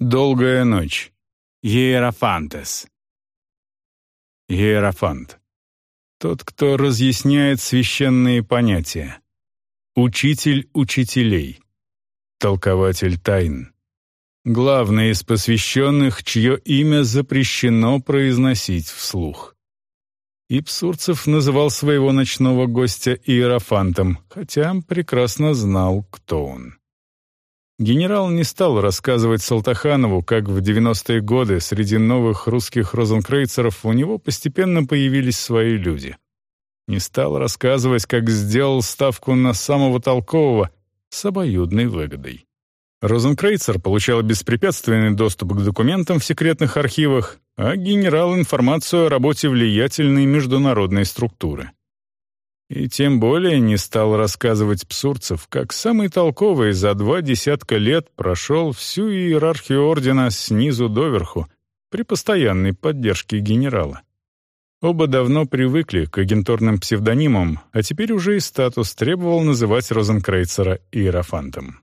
Долгая ночь. Иерофантес. Иерофант. Тот, кто разъясняет священные понятия. Учитель учителей. Толкователь тайн. Главный из посвященных, чье имя запрещено произносить вслух. Ипсурцев называл своего ночного гостя Иерофантом, хотя прекрасно знал, кто он. Генерал не стал рассказывать Салтаханову, как в 90-е годы среди новых русских розенкрейцеров у него постепенно появились свои люди. Не стал рассказывать, как сделал ставку на самого толкового с обоюдной выгодой. Розенкрейцер получал беспрепятственный доступ к документам в секретных архивах, а генерал — информацию о работе влиятельной международной структуры. И тем более не стал рассказывать Псурцев, как самый толковый за два десятка лет прошел всю иерархию ордена снизу доверху при постоянной поддержке генерала. Оба давно привыкли к агентурным псевдонимам, а теперь уже и статус требовал называть Розенкрейцера иерофантом.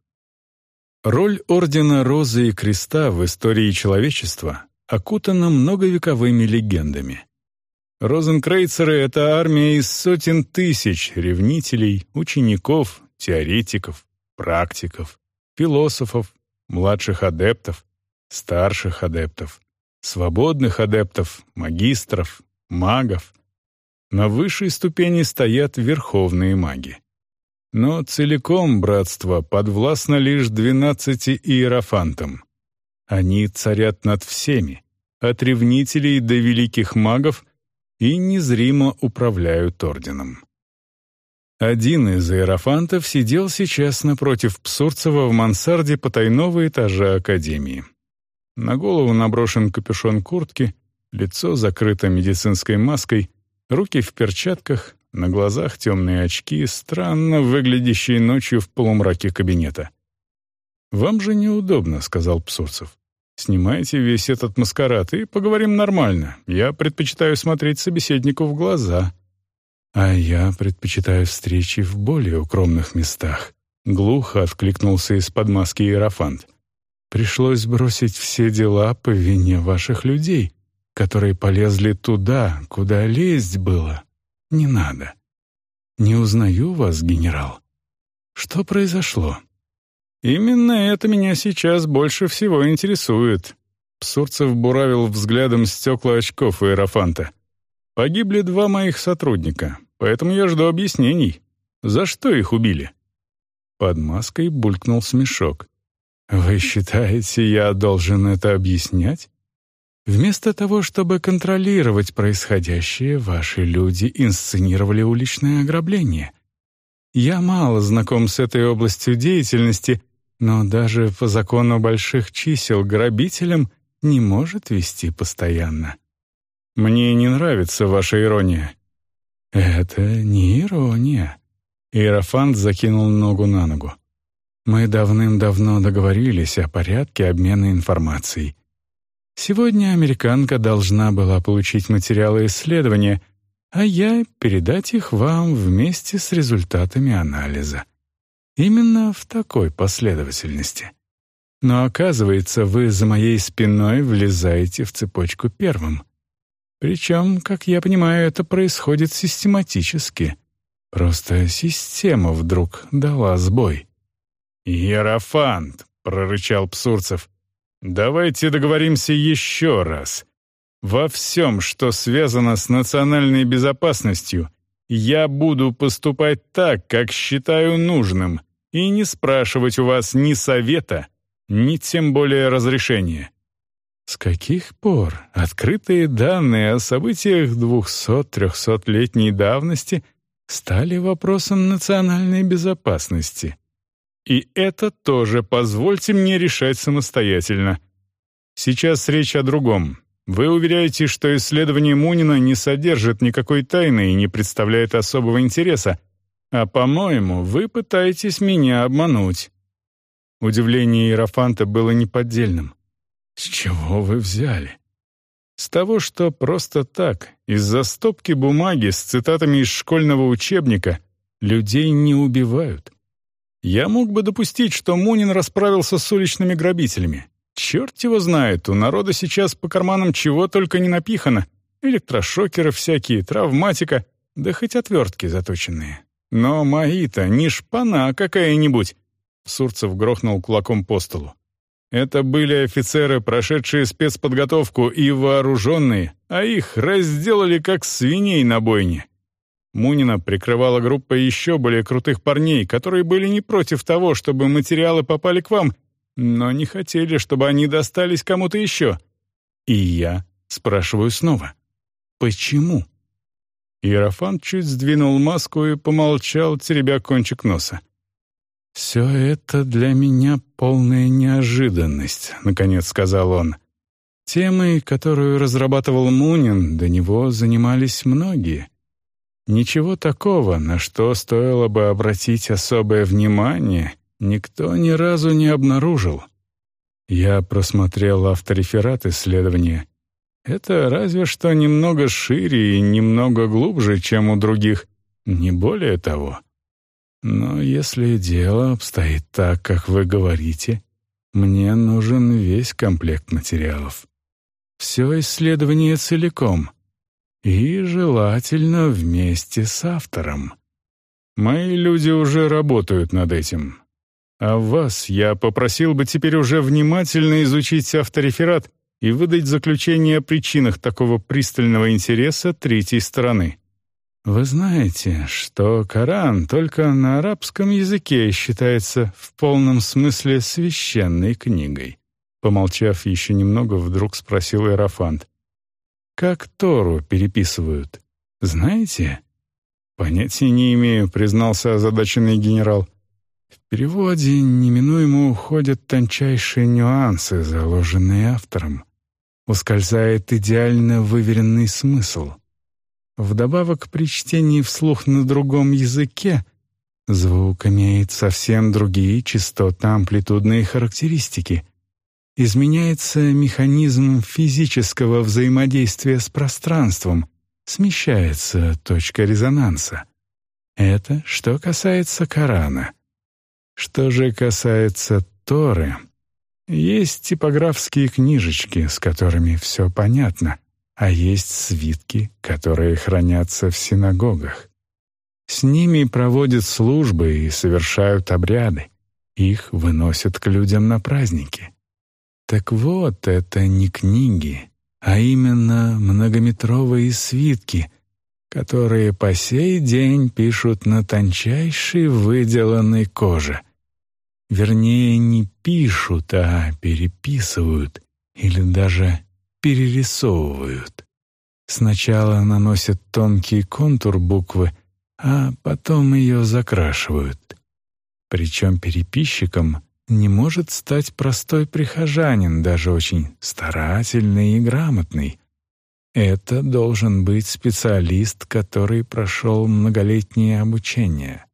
Роль Ордена Розы и Креста в истории человечества окутана многовековыми легендами. Розенкрейцеры — это армия из сотен тысяч ревнителей, учеников, теоретиков, практиков, философов, младших адептов, старших адептов, свободных адептов, магистров, магов. На высшей ступени стоят верховные маги. Но целиком братство подвластно лишь двенадцати иерофантам. Они царят над всеми, от ревнителей до великих магов — и незримо управляют орденом. Один из иерофантов сидел сейчас напротив Псурцева в мансарде потайного этажа Академии. На голову наброшен капюшон куртки, лицо закрыто медицинской маской, руки в перчатках, на глазах темные очки, странно выглядящие ночью в полумраке кабинета. «Вам же неудобно», — сказал Псурцев. Снимайте весь этот маскарад и поговорим нормально. Я предпочитаю смотреть собеседнику в глаза. А я предпочитаю встречи в более укромных местах. Глухо откликнулся из-под маски Иерофант. Пришлось бросить все дела по вине ваших людей, которые полезли туда, куда лезть было. Не надо. Не узнаю вас, генерал. Что произошло? Именно это меня сейчас больше всего интересует. Псурцев буравил взглядом стекла очков Иерофанта. Погибли два моих сотрудника, поэтому я жду объяснений. За что их убили? Под маской булькнул смешок. «Вы считаете, я должен это объяснять?» Вместо того, чтобы контролировать происходящее, ваши люди инсценировали уличное ограбление. Я мало знаком с этой областью деятельности, но даже по закону больших чисел грабителем не может вести постоянно. Мне не нравится ваша ирония. Это не ирония. Иерофант закинул ногу на ногу. Мы давным-давно договорились о порядке обмена информацией. Сегодня американка должна была получить материалы исследования, а я передать их вам вместе с результатами анализа. Именно в такой последовательности. Но оказывается, вы за моей спиной влезаете в цепочку первым. Причем, как я понимаю, это происходит систематически. Просто система вдруг дала сбой. «Иерофант!» — прорычал Псурцев. «Давайте договоримся еще раз. Во всем, что связано с национальной безопасностью, я буду поступать так, как считаю нужным, и не спрашивать у вас ни совета, ни тем более разрешения. С каких пор открытые данные о событиях 200-300-летней давности стали вопросом национальной безопасности? И это тоже позвольте мне решать самостоятельно. Сейчас речь о другом. Вы уверяете, что исследование Мунина не содержит никакой тайны и не представляет особого интереса, а, по-моему, вы пытаетесь меня обмануть». Удивление Иерофанта было неподдельным. «С чего вы взяли?» «С того, что просто так, из-за стопки бумаги с цитатами из школьного учебника, людей не убивают. Я мог бы допустить, что Мунин расправился с уличными грабителями. Черт его знает, у народа сейчас по карманам чего только не напихано. Электрошокеры всякие, травматика, да хоть отвертки заточенные. Но мои-то не шпана какая-нибудь. Сурцев грохнул кулаком по столу. Это были офицеры, прошедшие спецподготовку и вооруженные, а их разделали как свиней на бойне. Мунина прикрывала группа еще более крутых парней, которые были не против того, чтобы материалы попали к вам, но не хотели, чтобы они достались кому-то еще. И я спрашиваю снова. Почему? Иерофант чуть сдвинул маску и помолчал, теребя кончик носа. «Все это для меня полная неожиданность», — наконец сказал он. «Темой, которую разрабатывал Мунин, до него занимались многие. Ничего такого, на что стоило бы обратить особое внимание, никто ни разу не обнаружил. Я просмотрел автореферат исследования. Это разве что немного шире и немного глубже, чем у других, не более того. Но если дело обстоит так, как вы говорите, мне нужен весь комплект материалов. Все исследование целиком. И желательно вместе с автором. Мои люди уже работают над этим. А вас я попросил бы теперь уже внимательно изучить автореферат и выдать заключение о причинах такого пристального интереса третьей стороны. Вы знаете, что Коран только на арабском языке считается в полном смысле священной книгой. Помолчав еще немного, вдруг спросил Иерофант. «Как Тору переписывают? Знаете?» «Понятия не имею», — признался озадаченный генерал. «В переводе неминуемо уходят тончайшие нюансы, заложенные автором. Ускользает идеально выверенный смысл». Вдобавок при чтении вслух на другом языке звук имеет совсем другие частотно-амплитудные характеристики. Изменяется механизм физического взаимодействия с пространством, смещается точка резонанса. Это что касается Корана. Что же касается Торы, есть типографские книжечки, с которыми все понятно — а есть свитки, которые хранятся в синагогах. С ними проводят службы и совершают обряды. Их выносят к людям на праздники. Так вот, это не книги, а именно многометровые свитки, которые по сей день пишут на тончайшей выделанной коже. Вернее, не пишут, а переписывают или даже перерисовывают. Сначала наносят тонкий контур буквы, а потом ее закрашивают. Причем переписчиком не может стать простой прихожанин, даже очень старательный и грамотный. Это должен быть специалист, который прошел многолетнее обучение.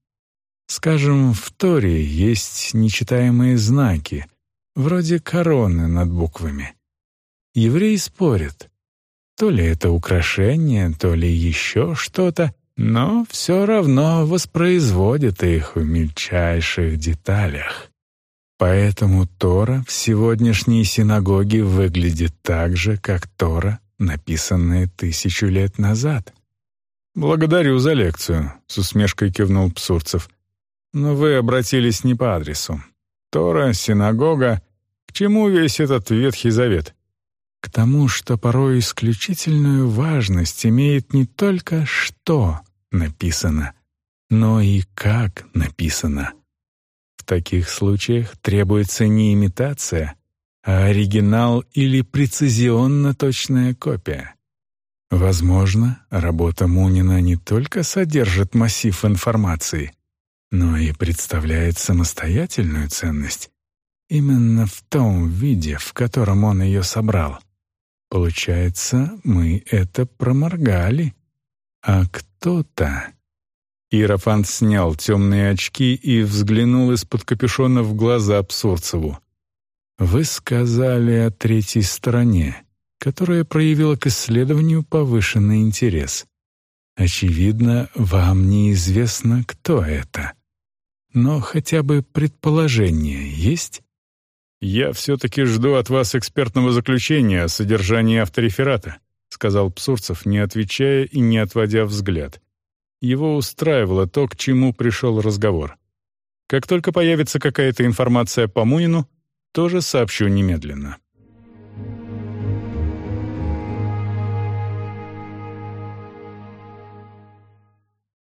Скажем, в Торе есть нечитаемые знаки, вроде короны над буквами. Евреи спорят. То ли это украшение, то ли еще что-то, но все равно воспроизводят их в мельчайших деталях. Поэтому Тора в сегодняшней синагоге выглядит так же, как Тора, написанная тысячу лет назад. «Благодарю за лекцию», — с усмешкой кивнул Псурцев. «Но вы обратились не по адресу. Тора, синагога. К чему весь этот Ветхий Завет? к тому, что порой исключительную важность имеет не только что написано, но и как написано. В таких случаях требуется не имитация, а оригинал или прецизионно точная копия. Возможно, работа Мунина не только содержит массив информации, но и представляет самостоятельную ценность именно в том виде, в котором он ее собрал. Получается, мы это проморгали. А кто-то... Иерофант снял темные очки и взглянул из-под капюшона в глаза Абсурцеву. «Вы сказали о третьей стороне, которая проявила к исследованию повышенный интерес. Очевидно, вам неизвестно, кто это. Но хотя бы предположение есть?» «Я все-таки жду от вас экспертного заключения о содержании автореферата», сказал Псурцев, не отвечая и не отводя взгляд. Его устраивало то, к чему пришел разговор. Как только появится какая-то информация по Мунину, тоже сообщу немедленно.